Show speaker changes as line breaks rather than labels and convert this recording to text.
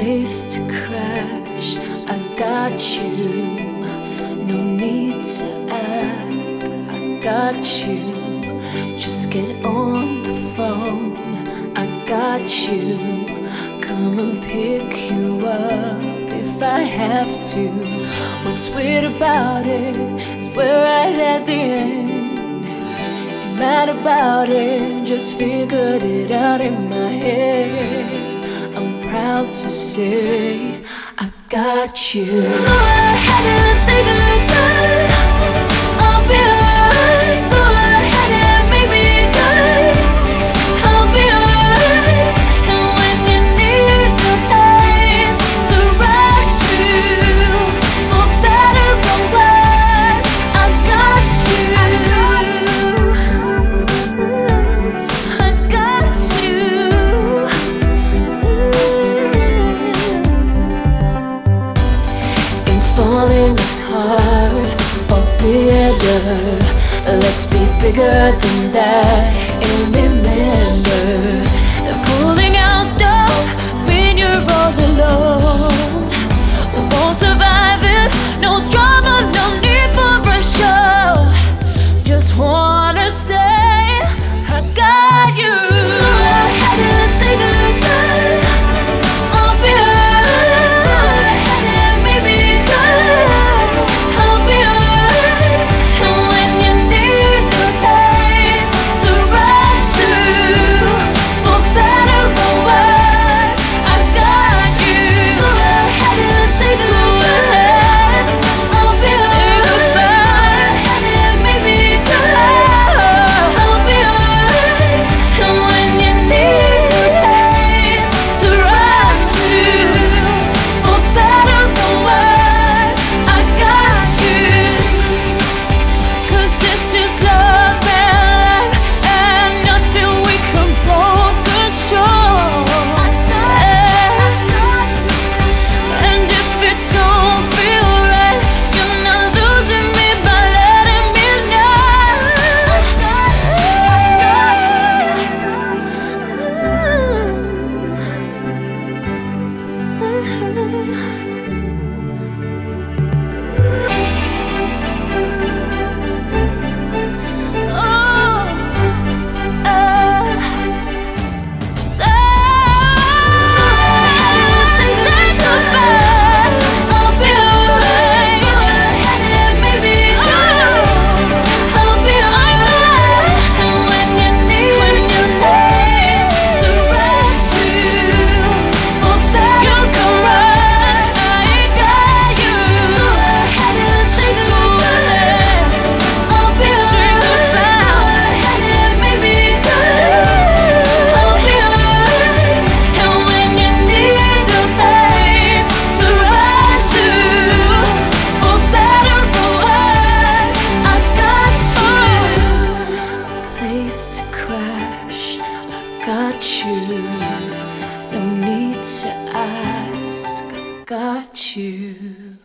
place to crash. I got you. No need to ask. I got you. Just get on the phone. I got you. Come and pick you up if I have to. What's weird about it is we're right at the end. Mad about it, just figured it out in my head proud to say I got you. So I Let's be bigger than that And remember ask got you.